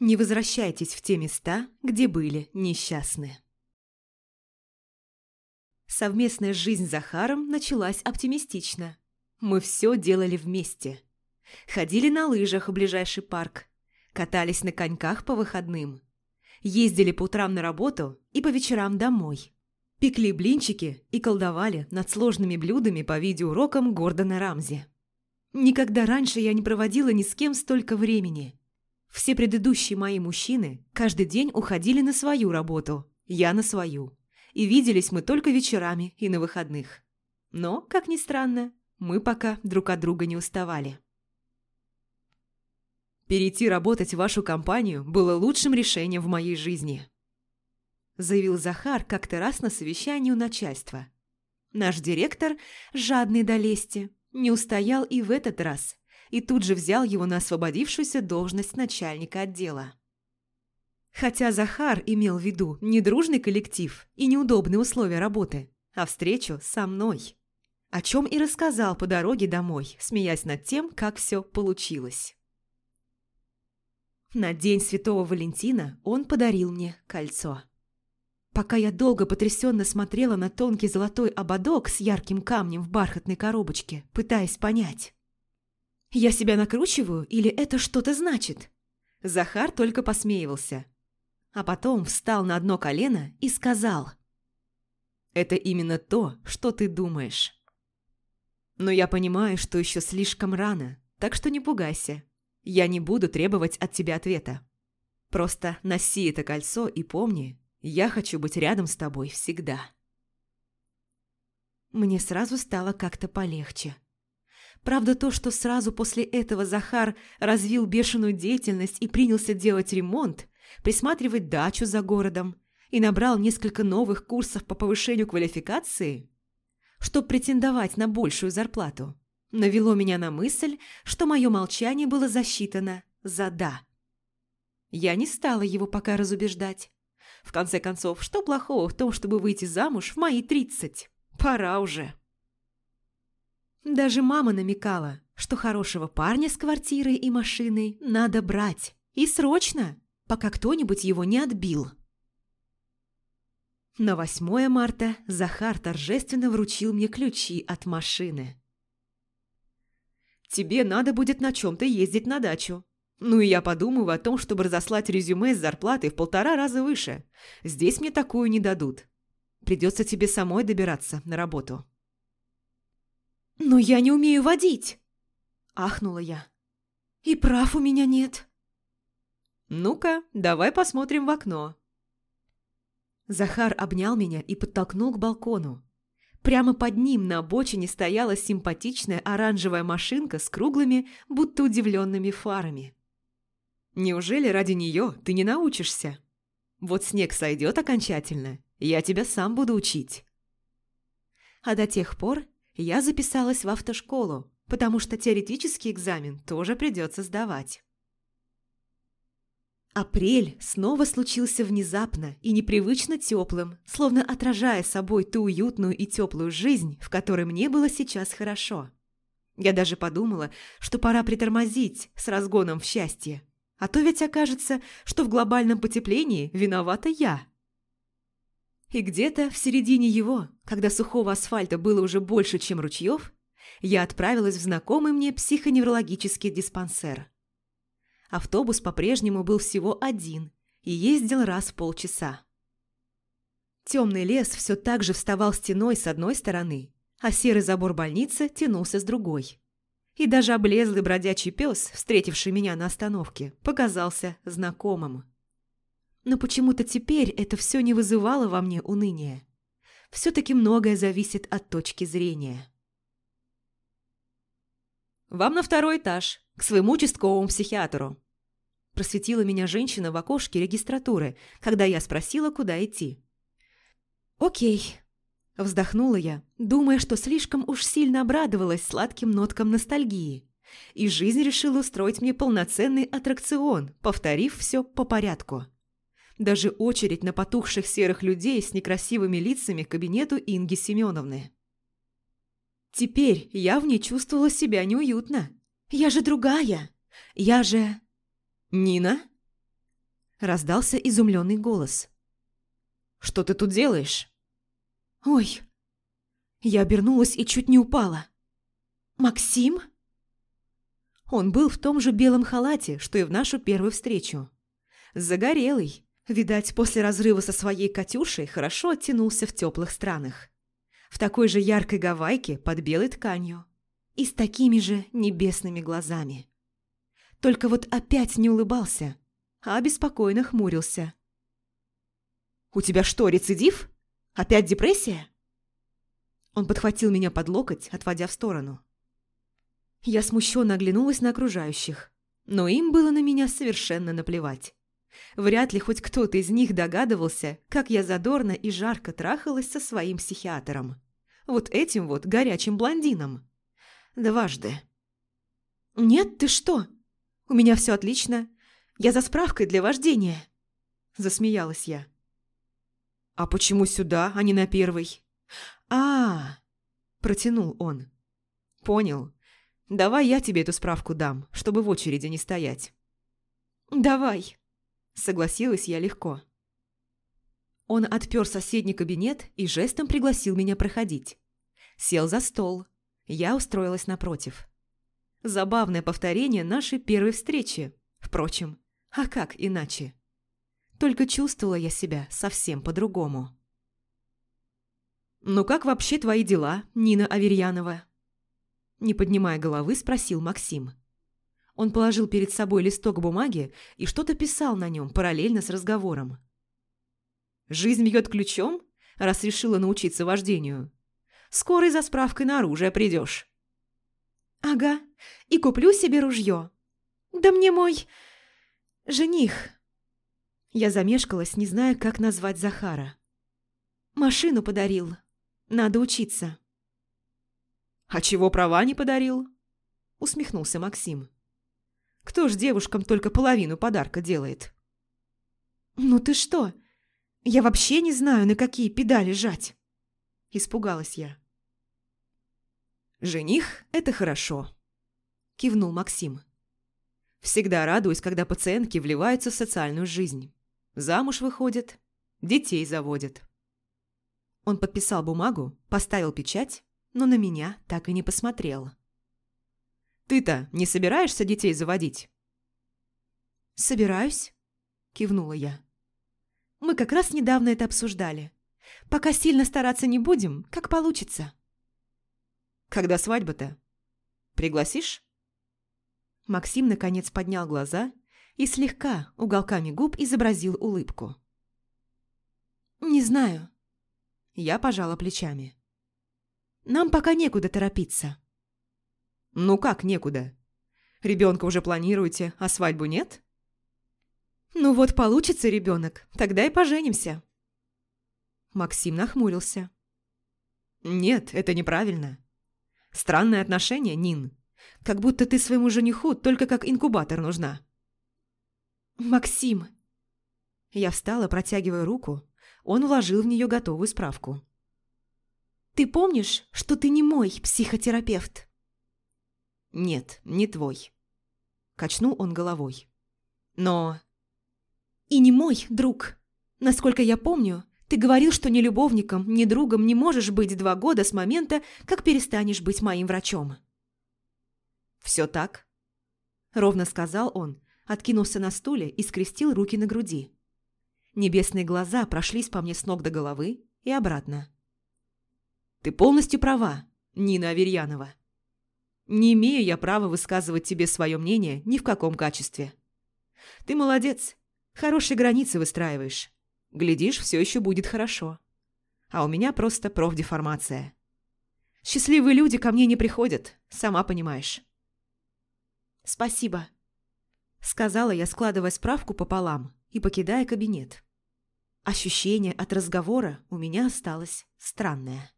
Не возвращайтесь в те места, где были несчастны. Совместная жизнь с Захаром началась оптимистично. Мы все делали вместе. Ходили на лыжах в ближайший парк, катались на коньках по выходным, ездили по утрам на работу и по вечерам домой. Пекли блинчики и колдовали над сложными блюдами по видеоурокам Гордона Рамзи. Никогда раньше я не проводила ни с кем столько времени. Все предыдущие мои мужчины каждый день уходили на свою работу, я на свою. И виделись мы только вечерами и на выходных. Но, как ни странно, мы пока друг от друга не уставали. Перейти работать в вашу компанию было лучшим решением в моей жизни заявил Захар как-то раз на совещании у начальства. Наш директор, жадный до лести, не устоял и в этот раз, и тут же взял его на освободившуюся должность начальника отдела. Хотя Захар имел в виду не дружный коллектив и неудобные условия работы, а встречу со мной. О чем и рассказал по дороге домой, смеясь над тем, как все получилось. На День Святого Валентина он подарил мне кольцо. Пока я долго потрясенно смотрела на тонкий золотой ободок с ярким камнем в бархатной коробочке, пытаясь понять. Я себя накручиваю или это что-то значит? Захар только посмеивался. А потом встал на одно колено и сказал. «Это именно то, что ты думаешь. Но я понимаю, что еще слишком рано, так что не пугайся. Я не буду требовать от тебя ответа. Просто носи это кольцо и помни, я хочу быть рядом с тобой всегда. Мне сразу стало как-то полегче. Правда, то, что сразу после этого Захар развил бешеную деятельность и принялся делать ремонт, присматривать дачу за городом и набрал несколько новых курсов по повышению квалификации, чтобы претендовать на большую зарплату, навело меня на мысль, что мое молчание было засчитано за «да». Я не стала его пока разубеждать. В конце концов, что плохого в том, чтобы выйти замуж в мои тридцать? Пора уже. Даже мама намекала, что хорошего парня с квартирой и машиной надо брать. И срочно, пока кто-нибудь его не отбил. На 8 марта Захар торжественно вручил мне ключи от машины. «Тебе надо будет на чем-то ездить на дачу. Ну и я подумаю о том, чтобы разослать резюме с зарплатой в полтора раза выше. Здесь мне такую не дадут. Придется тебе самой добираться на работу. «Но я не умею водить!» – ахнула я. «И прав у меня нет». «Ну-ка, давай посмотрим в окно». Захар обнял меня и подтолкнул к балкону. Прямо под ним на обочине стояла симпатичная оранжевая машинка с круглыми, будто удивленными фарами. Неужели ради нее ты не научишься? Вот снег сойдет окончательно, я тебя сам буду учить. А до тех пор я записалась в автошколу, потому что теоретический экзамен тоже придется сдавать. Апрель снова случился внезапно и непривычно теплым, словно отражая собой ту уютную и теплую жизнь, в которой мне было сейчас хорошо. Я даже подумала, что пора притормозить с разгоном в счастье. А то ведь окажется, что в глобальном потеплении виновата я. И где-то в середине его, когда сухого асфальта было уже больше, чем ручьев, я отправилась в знакомый мне психоневрологический диспансер. Автобус по-прежнему был всего один и ездил раз в полчаса. Темный лес все так же вставал стеной с одной стороны, а серый забор больницы тянулся с другой и даже облезлый бродячий пес, встретивший меня на остановке, показался знакомым. Но почему-то теперь это все не вызывало во мне уныния. Все-таки многое зависит от точки зрения. «Вам на второй этаж, к своему участковому психиатру», просветила меня женщина в окошке регистратуры, когда я спросила, куда идти. «Окей», Вздохнула я, думая, что слишком уж сильно обрадовалась сладким ноткам ностальгии. И жизнь решила устроить мне полноценный аттракцион, повторив все по порядку. Даже очередь на потухших серых людей с некрасивыми лицами к кабинету Инги Семеновны. Теперь я в ней чувствовала себя неуютно. Я же другая. Я же... Нина? Раздался изумленный голос. «Что ты тут делаешь?» «Ой!» Я обернулась и чуть не упала. «Максим?» Он был в том же белом халате, что и в нашу первую встречу. Загорелый. Видать, после разрыва со своей Катюшей хорошо оттянулся в теплых странах. В такой же яркой гавайке под белой тканью. И с такими же небесными глазами. Только вот опять не улыбался, а беспокойно хмурился. «У тебя что, рецидив? Опять депрессия?» Он подхватил меня под локоть, отводя в сторону. Я смущенно оглянулась на окружающих, но им было на меня совершенно наплевать. Вряд ли хоть кто-то из них догадывался, как я задорно и жарко трахалась со своим психиатром. Вот этим вот горячим блондином. Дважды. «Нет, ты что? У меня все отлично. Я за справкой для вождения», – засмеялась я. «А почему сюда, а не на первый?» а, -а, -а протянул он. «Понял. Давай я тебе эту справку дам, чтобы в очереди не стоять». «Давай», — согласилась я легко. Он отпер соседний кабинет и жестом пригласил меня проходить. Сел за стол. Я устроилась напротив. Забавное повторение нашей первой встречи. Впрочем, а как иначе? Только чувствовала я себя совсем по-другому. «Ну как вообще твои дела, Нина Аверьянова?» Не поднимая головы, спросил Максим. Он положил перед собой листок бумаги и что-то писал на нем параллельно с разговором. «Жизнь бьет ключом, раз решила научиться вождению. Скоро за справкой на оружие придешь». «Ага, и куплю себе ружье. Да мне мой... жених...» Я замешкалась, не зная, как назвать Захара. «Машину подарил. Надо учиться». «А чего права не подарил?» – усмехнулся Максим. «Кто ж девушкам только половину подарка делает?» «Ну ты что? Я вообще не знаю, на какие педали жать!» – испугалась я. «Жених – это хорошо», – кивнул Максим. «Всегда радуюсь, когда пациентки вливаются в социальную жизнь. Замуж выходят, детей заводят». Он подписал бумагу, поставил печать но на меня так и не посмотрел. «Ты-то не собираешься детей заводить?» «Собираюсь», – кивнула я. «Мы как раз недавно это обсуждали. Пока сильно стараться не будем, как получится». «Когда свадьба-то? Пригласишь?» Максим наконец поднял глаза и слегка уголками губ изобразил улыбку. «Не знаю». Я пожала плечами. Нам пока некуда торопиться». «Ну как некуда? Ребенка уже планируете, а свадьбу нет?» «Ну вот получится ребенок, тогда и поженимся». Максим нахмурился. «Нет, это неправильно. Странное отношение, Нин. Как будто ты своему жениху только как инкубатор нужна». «Максим!» Я встала, протягивая руку. Он вложил в нее готовую справку. Ты помнишь, что ты не мой психотерапевт?» «Нет, не твой», – качнул он головой. «Но...» «И не мой друг. Насколько я помню, ты говорил, что ни любовником, ни другом не можешь быть два года с момента, как перестанешь быть моим врачом». «Все так?» – ровно сказал он, откинулся на стуле и скрестил руки на груди. Небесные глаза прошлись по мне с ног до головы и обратно. Ты полностью права, Нина Аверьянова. Не имею я права высказывать тебе свое мнение ни в каком качестве. Ты молодец, хорошие границы выстраиваешь. Глядишь, все еще будет хорошо. А у меня просто профдеформация. Счастливые люди ко мне не приходят, сама понимаешь. «Спасибо», — сказала я, складывая справку пополам и покидая кабинет. Ощущение от разговора у меня осталось странное.